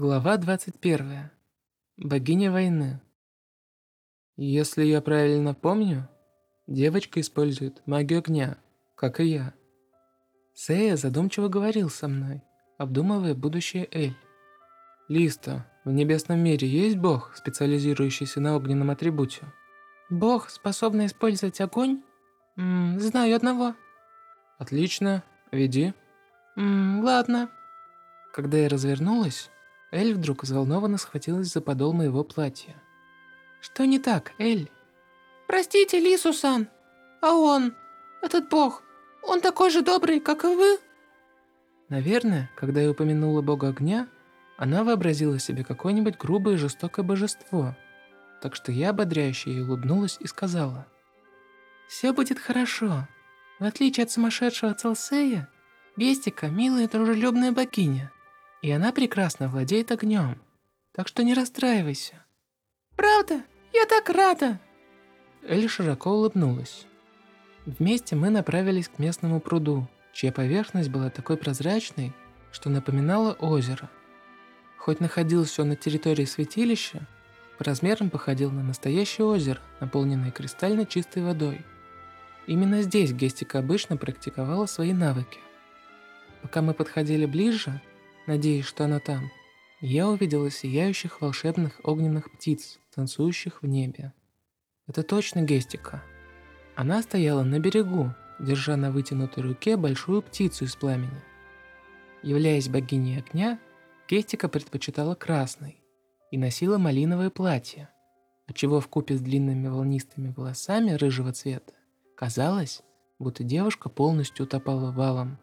Глава 21. Богиня войны. Если я правильно помню, девочка использует магию огня, как и я. Сея задумчиво говорил со мной, обдумывая будущее Эль. Листа, в небесном мире есть бог, специализирующийся на огненном атрибуте? Бог, способный использовать огонь? М -м, знаю одного. Отлично, веди. М -м, ладно. Когда я развернулась, Эль вдруг взволнованно схватилась за подол моего платья. «Что не так, Эль?» «Простите, Лису-сан, а он, этот бог, он такой же добрый, как и вы?» Наверное, когда я упомянула бога огня, она вообразила себе какое-нибудь грубое и жестокое божество. Так что я ободряюще ей улыбнулась и сказала. «Все будет хорошо. В отличие от сумасшедшего Целсея, Гестика – милая и дружелюбная богиня и она прекрасно владеет огнем. Так что не расстраивайся. Правда? Я так рада. Элли широко улыбнулась. Вместе мы направились к местному пруду, чья поверхность была такой прозрачной, что напоминала озеро. Хоть находился он на территории святилища, по размерам походил на настоящее озеро, наполненное кристально чистой водой. Именно здесь Гестика обычно практиковала свои навыки. Пока мы подходили ближе, надеясь, что она там, я увидела сияющих волшебных огненных птиц, танцующих в небе. Это точно Гестика. Она стояла на берегу, держа на вытянутой руке большую птицу из пламени. Являясь богиней огня, Гестика предпочитала красный и носила малиновое платье, отчего купе с длинными волнистыми волосами рыжего цвета казалось, будто девушка полностью утопала валом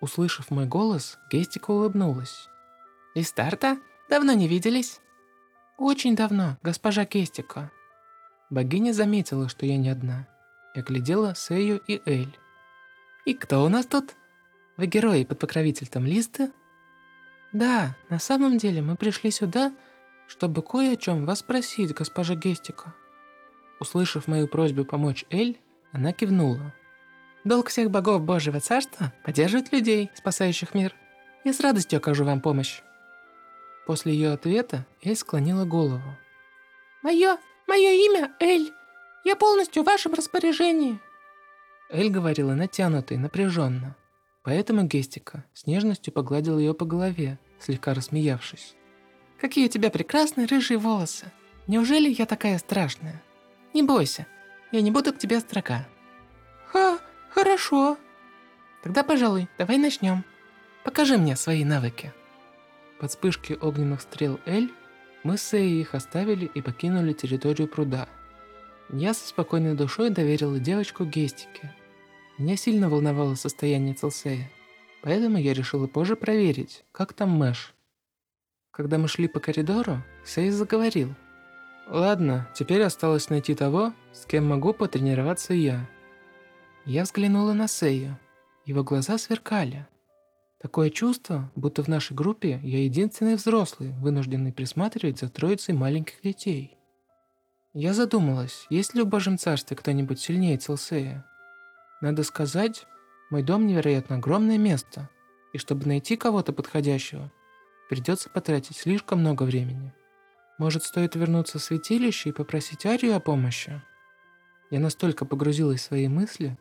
Услышав мой голос, Гестика улыбнулась. «Листарта? Давно не виделись?» «Очень давно, госпожа Гестика». Богиня заметила, что я не одна, и оглядела Сею и Эль. «И кто у нас тут? Вы герои под покровительством Листы?» «Да, на самом деле мы пришли сюда, чтобы кое о чем вас спросить, госпожа Гестика». Услышав мою просьбу помочь Эль, она кивнула. Долг всех богов Божьего Царства – поддерживать людей, спасающих мир. Я с радостью окажу вам помощь». После ее ответа Эль склонила голову. «Мое, мое имя Эль. Я полностью в вашем распоряжении». Эль говорила натянуто и напряженно. Поэтому Гестика с нежностью погладил ее по голове, слегка рассмеявшись. «Какие у тебя прекрасные рыжие волосы! Неужели я такая страшная? Не бойся, я не буду к тебе строка». «Ха, «Хорошо. Тогда, пожалуй, давай начнем. Покажи мне свои навыки». Под вспышки огненных стрел Эль мы с Эей их оставили и покинули территорию пруда. Я со спокойной душой доверила девочку Гестике. Меня сильно волновало состояние Целсея, поэтому я решила позже проверить, как там Мэш. Когда мы шли по коридору, Сей заговорил. «Ладно, теперь осталось найти того, с кем могу потренироваться я». Я взглянула на Сею. Его глаза сверкали. Такое чувство, будто в нашей группе я единственный взрослый, вынужденный присматривать за троицей маленьких детей. Я задумалась, есть ли в Божьем Царстве кто-нибудь сильнее Целсея. Надо сказать, мой дом невероятно огромное место, и чтобы найти кого-то подходящего, придется потратить слишком много времени. Может, стоит вернуться в святилище и попросить Арию о помощи? Я настолько погрузилась в свои мысли,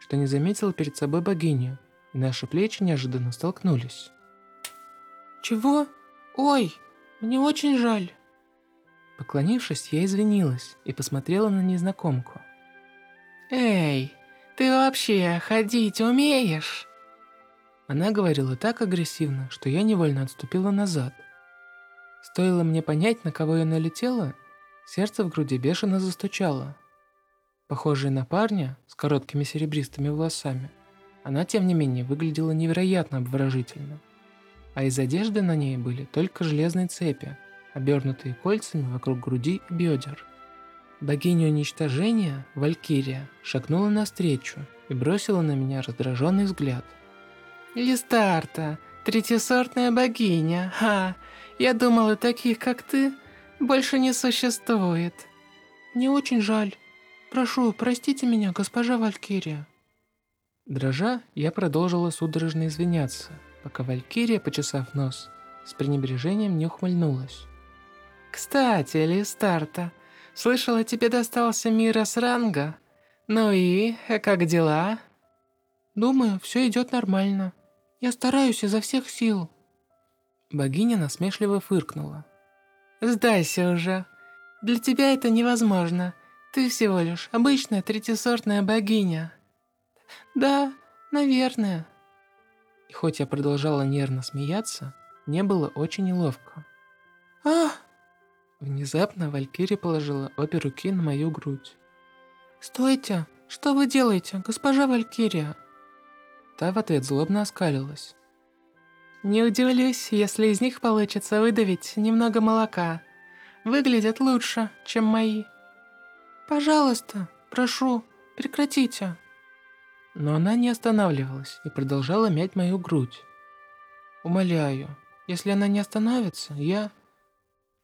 что не заметил перед собой богиню, и наши плечи неожиданно столкнулись. «Чего? Ой, мне очень жаль!» Поклонившись, я извинилась и посмотрела на незнакомку. «Эй, ты вообще ходить умеешь?» Она говорила так агрессивно, что я невольно отступила назад. Стоило мне понять, на кого я налетела, сердце в груди бешено застучало. Похожая на парня с короткими серебристыми волосами, она, тем не менее, выглядела невероятно обворожительно. А из одежды на ней были только железные цепи, обернутые кольцами вокруг груди и бедер. Богиня уничтожения, Валькирия, шагнула навстречу и бросила на меня раздраженный взгляд. «Листарта, третьесортная богиня, ха! Я думала, таких, как ты, больше не существует. Мне очень жаль». Прошу, простите меня, госпожа Валькирия». Дрожа, я продолжила судорожно извиняться, пока Валькирия, почесав нос, с пренебрежением не ухмыльнулась. «Кстати, Листарта, слышала, тебе достался мира с. Ну и, э, как дела?» «Думаю, все идет нормально. Я стараюсь изо всех сил». Богиня насмешливо фыркнула. «Сдайся уже. Для тебя это невозможно. Ты всего лишь обычная третьесортная богиня». «Да, наверное». И хоть я продолжала нервно смеяться, мне было очень неловко. «А!» Внезапно Валькирия положила обе руки на мою грудь. «Стойте! Что вы делаете, госпожа Валькирия?» Та в ответ злобно оскалилась. «Не удивлюсь, если из них получится выдавить немного молока. Выглядят лучше, чем мои. Пожалуйста, прошу, прекратите». Но она не останавливалась и продолжала мять мою грудь. «Умоляю, если она не остановится, я...»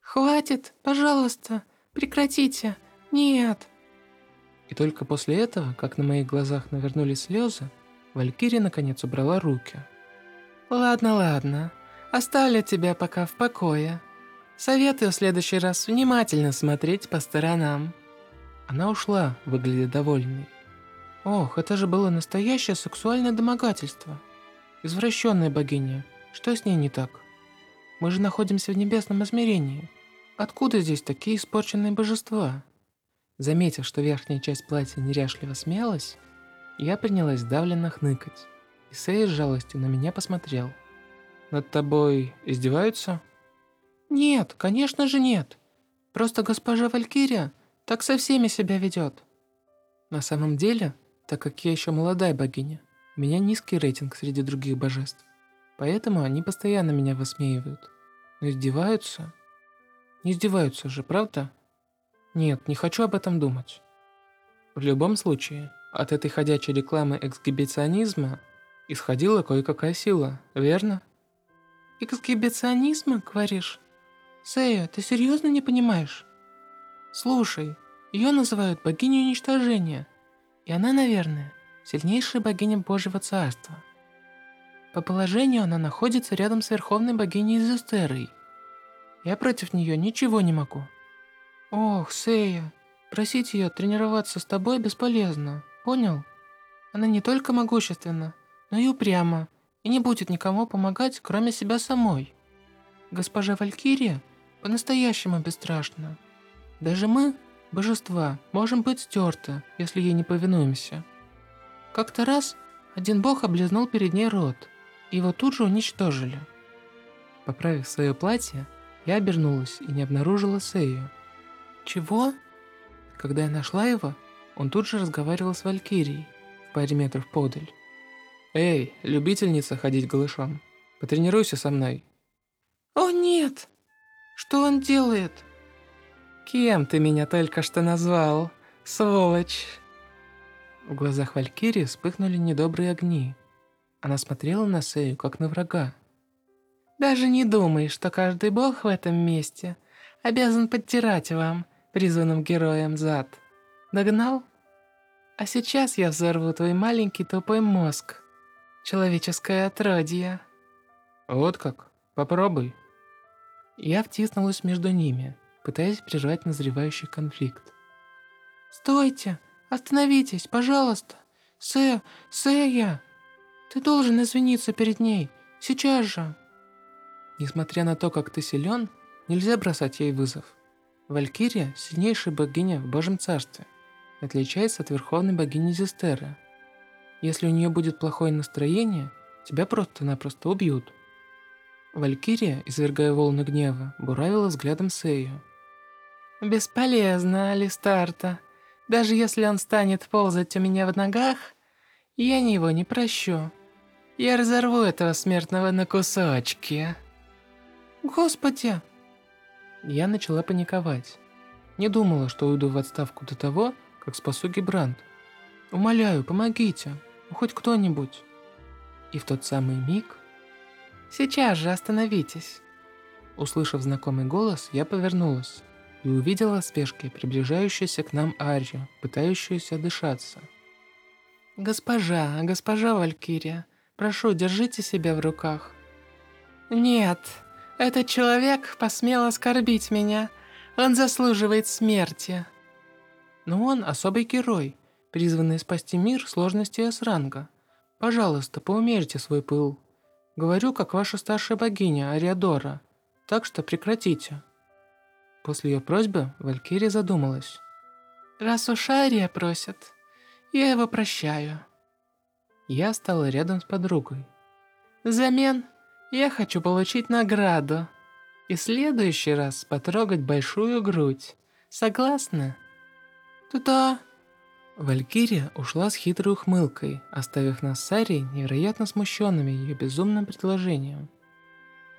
«Хватит, пожалуйста, прекратите, нет!» И только после этого, как на моих глазах навернулись слезы, Валькирия наконец убрала руки. «Ладно, ладно, оставлю тебя пока в покое. Советую в следующий раз внимательно смотреть по сторонам». Она ушла, выглядя довольной. Ох, это же было настоящее сексуальное домогательство. Извращенная богиня. Что с ней не так? Мы же находимся в небесном измерении. Откуда здесь такие испорченные божества? Заметив, что верхняя часть платья неряшливо смеялась, я принялась давленно хныкать. И Сэй с жалостью на меня посмотрел. «Над тобой издеваются?» «Нет, конечно же нет. Просто госпожа Валькирия так со всеми себя ведет». На самом деле, так как я еще молодая богиня, у меня низкий рейтинг среди других божеств. Поэтому они постоянно меня высмеивают. Но издеваются? Не издеваются же, правда? Нет, не хочу об этом думать. В любом случае, от этой ходячей рекламы эксгибиционизма исходила кое-какая сила, верно? Эксгибиционизма, говоришь? Сэя, ты серьезно не понимаешь? Слушай, ее называют богиней уничтожения – и она, наверное, сильнейшая богиня Божьего Царства. По положению она находится рядом с верховной богиней Зестерой. Я против нее ничего не могу. Ох, Сея, просить ее тренироваться с тобой бесполезно, понял? Она не только могущественна, но и упряма, и не будет никому помогать, кроме себя самой. Госпожа Валькирия по-настоящему бесстрашна. Даже мы, божества можем быть стерты, если ей не повинуемся. Как-то раз один бог облизнул перед ней рот, и его тут же уничтожили. Поправив свое платье, я обернулась и не обнаружила Сею. Чего? Когда я нашла его, он тут же разговаривал с Валькирией в паре метров подаль. «Эй, любительница ходить голышом, потренируйся со мной». «О нет! Что он делает?» «Кем ты меня только что назвал, сволочь?» В глазах Валькирии вспыхнули недобрые огни. Она смотрела на Сею, как на врага. «Даже не думай, что каждый бог в этом месте обязан подтирать вам, призванным героям, зад. Догнал? А сейчас я взорву твой маленький тупой мозг. Человеческое отродье». «Вот как? Попробуй». Я втиснулась между ними пытаясь прервать назревающий конфликт. «Стойте! Остановитесь, пожалуйста! Сэ, Сэя! Ты должен извиниться перед ней! Сейчас же!» Несмотря на то, как ты силен, нельзя бросать ей вызов. Валькирия – сильнейшая богиня в Божьем Царстве, отличается от верховной богини Зестеры. Если у нее будет плохое настроение, тебя просто-напросто убьют. Валькирия, извергая волны гнева, буравила взглядом Сею. «Бесполезно, Алистарта. Даже если он станет ползать у меня в ногах, я его не прощу. Я разорву этого смертного на кусочки». «Господи!» Я начала паниковать. Не думала, что уйду в отставку до того, как спасу Гибрант. Умоляю, помогите, хоть кто-нибудь. И в тот самый миг... Сейчас же остановитесь. Услышав знакомый голос, я повернулась и увидела в спешке приближающуюся к нам Арию, пытающуюся дышаться. «Госпожа, госпожа Валькирия, прошу, держите себя в руках». «Нет, Этот человек посмел оскорбить меня. Он заслуживает смерти. Но он особый герой, призванный спасти мир сложности С-ранга. Пожалуйста, поумерьте свой пыл. Говорю, как ваша старшая богиня Ариадора. Так что прекратите. После ее просьбы Валькирия задумалась. Раз уж Ария просит, я его прощаю. Я стала рядом с подругой. Взамен я хочу получить награду. И в следующий раз потрогать большую грудь. Согласна? Да. Валькирия ушла с хитрой ухмылкой, оставив нас с Арией невероятно смущенными ее безумным предложением.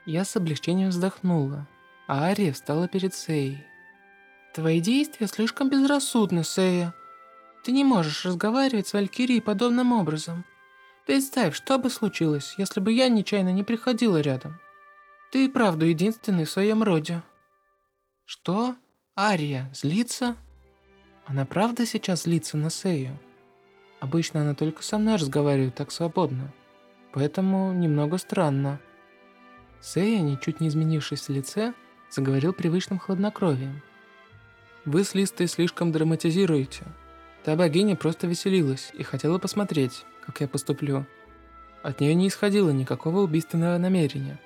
Я с облегчением вздохнула, а Ария встала перед Сеей. «Твои действия слишком безрассудны, Сея. Ты не можешь разговаривать с Валькирией подобным образом. Представь, что бы случилось, если бы я нечаянно не приходила рядом. Ты и правда единственный в своем роде». «Что? Ария злится?» Она правда сейчас злится на Сею? Обычно она только со мной разговаривает так свободно. Поэтому немного странно. Сея, ничуть не изменившись в лице, заговорил привычным хладнокровием. «Вы с Листой слишком драматизируете. Та богиня просто веселилась и хотела посмотреть, как я поступлю. От нее не исходило никакого убийственного намерения».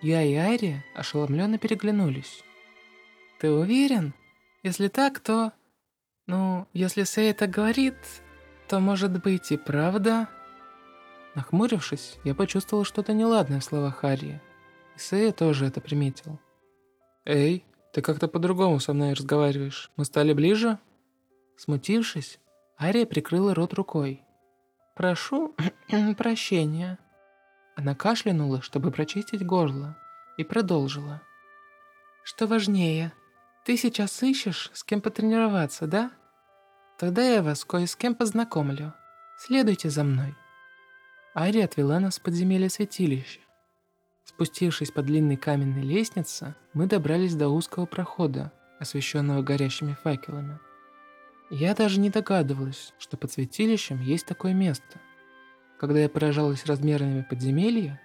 Я и Ария ошеломленно переглянулись. «Ты уверен? Если так, то...» Ну, если Сэй так говорит, то может быть и правда. Нахмурившись, я почувствовал что-то неладное в словах Арии. И Сэй тоже это приметил. «Эй, ты как-то по-другому со мной разговариваешь. Мы стали ближе?» Смутившись, Ария прикрыла рот рукой. «Прошу прощения». Она кашлянула, чтобы прочистить горло, и продолжила. «Что важнее, ты сейчас ищешь, с кем потренироваться, да? Тогда я вас кое с кем познакомлю. Следуйте за мной». Ари отвела нас в подземелье святилища. Спустившись по длинной каменной лестнице, мы добрались до узкого прохода, освещенного горящими факелами. Я даже не догадывалась, что под святилищем есть такое место. Когда я поражалась размерами подземелья,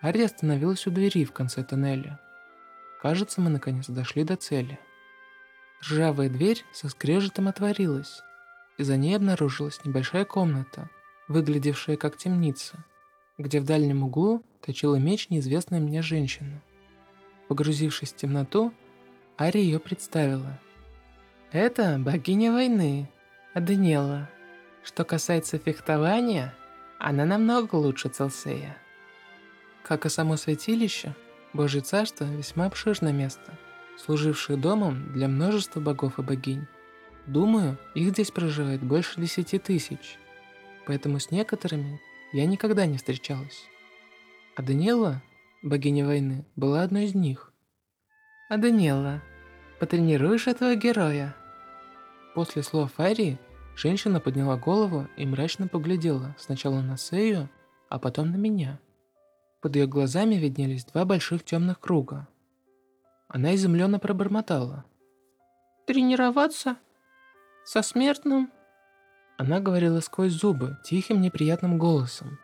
Ари остановилась у двери в конце тоннеля. Кажется, мы наконец дошли до цели. Ржавая дверь со скрежетом отворилась, и за ней обнаружилась небольшая комната, выглядевшая как темница, где в дальнем углу точила меч неизвестная мне женщина. Погрузившись в темноту, Ари ее представила. «Это богиня войны, Аданела. Что касается фехтования, она намного лучше Целсея». Как и само святилище, Божье царство весьма обширное место – служившие домом для множества богов и богинь. Думаю, их здесь проживает больше десяти тысяч, поэтому с некоторыми я никогда не встречалась. А Даниэла, богиня войны, была одной из них. А Даниэла, потренируешь этого героя? После слов Арии, женщина подняла голову и мрачно поглядела сначала на Сею, а потом на меня. Под ее глазами виднелись два больших темных круга, она изумленно пробормотала. «Тренироваться? Со смертным?» Она говорила сквозь зубы, тихим неприятным голосом.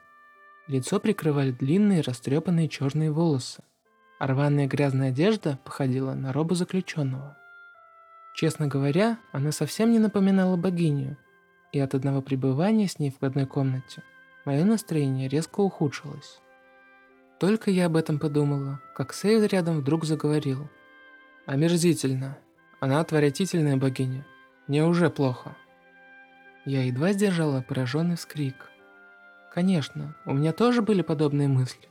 Лицо прикрывали длинные растрепанные черные волосы, а рваная грязная одежда походила на робу заключенного. Честно говоря, она совсем не напоминала богиню, и от одного пребывания с ней в одной комнате мое настроение резко ухудшилось. Только я об этом подумала, как Сейд рядом вдруг заговорил. «Омерзительно. Она отвратительная богиня. Мне уже плохо». Я едва сдержала пораженный вскрик. Конечно, у меня тоже были подобные мысли,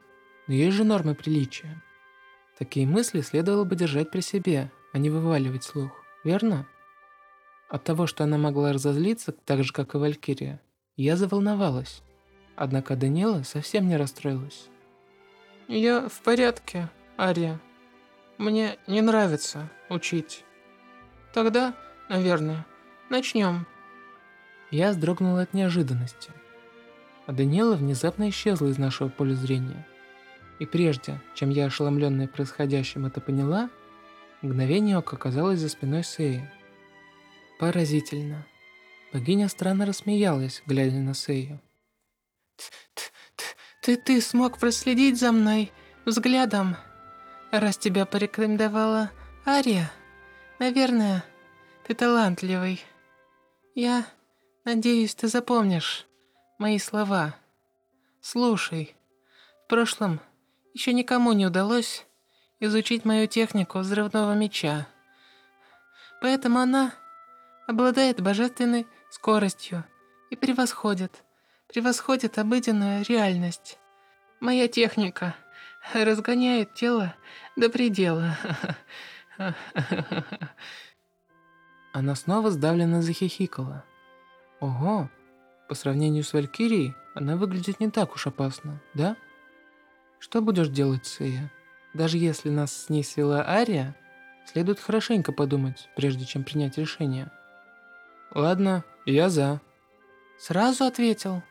но есть же нормы приличия. Такие мысли следовало бы держать при себе, а не вываливать слух, верно? От того, что она могла разозлиться, так же, как и Валькирия, я заволновалась. Однако Даниэла совсем не расстроилась. «Я в порядке, Ария. Мне не нравится учить. Тогда, наверное, начнем». Я вздрогнула от неожиданности. А Даниэла внезапно исчезла из нашего поля зрения. И прежде, чем я, ошеломленная происходящим, это поняла, мгновение ока оказалось за спиной Сеи. Поразительно. Богиня странно рассмеялась, глядя на Сею. Ты, ты смог проследить за мной взглядом. Раз тебя порекомендовала Ария, наверное, ты талантливый. Я надеюсь, ты запомнишь мои слова. Слушай, в прошлом еще никому не удалось изучить мою технику взрывного меча. Поэтому она обладает божественной скоростью и превосходит, превосходит обыденную реальность. Моя техника разгоняет тело до предела. Она снова сдавленно захихикала. Ого, по сравнению с Валькирией, она выглядит не так уж опасно, да? Что будешь делать, Сея? Даже если нас с ней свела Ария, следует хорошенько подумать, прежде чем принять решение. Ладно, я за. Сразу ответил.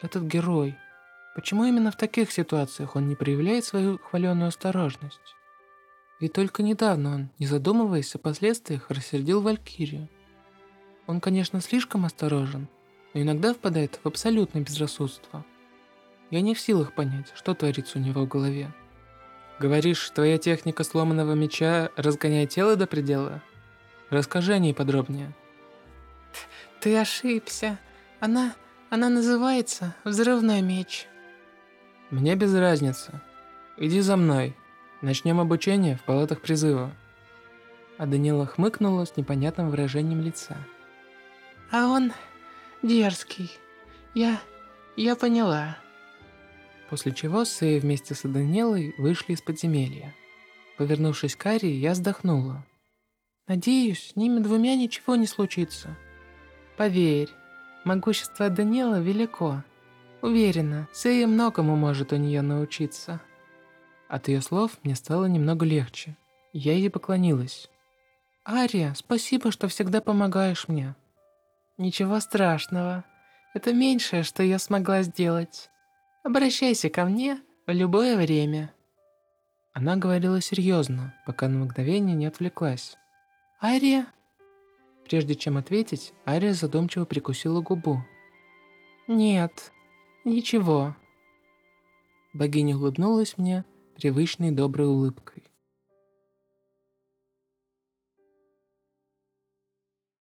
Этот герой. Почему именно в таких ситуациях он не проявляет свою хваленую осторожность? И только недавно он, не задумываясь о последствиях, рассердил Валькирию. Он, конечно, слишком осторожен, но иногда впадает в абсолютное безрассудство. Я не в силах понять, что творится у него в голове. Говоришь, твоя техника сломанного меча разгоняет тело до предела? Расскажи о ней подробнее. Ты ошибся. Она... она называется «Взрывной меч». Мне без разницы. Иди за мной. Начнем обучение в палатах призыва. А Данила хмыкнула с непонятным выражением лица. А он дерзкий. Я... я поняла. После чего Сэй вместе с Данилой вышли из подземелья. Повернувшись к Арии, я вздохнула. «Надеюсь, с ними двумя ничего не случится. Поверь, могущество Данила велико. Уверена, Сэй многому может у нее научиться». От ее слов мне стало немного легче. Я ей поклонилась. «Ария, спасибо, что всегда помогаешь мне». «Ничего страшного. Это меньшее, что я смогла сделать. Обращайся ко мне в любое время». Она говорила серьезно, пока на мгновение не отвлеклась. «Ария?» Прежде чем ответить, Ария задумчиво прикусила губу. «Нет, ничего». Богиня улыбнулась мне привычной доброй улыбкой.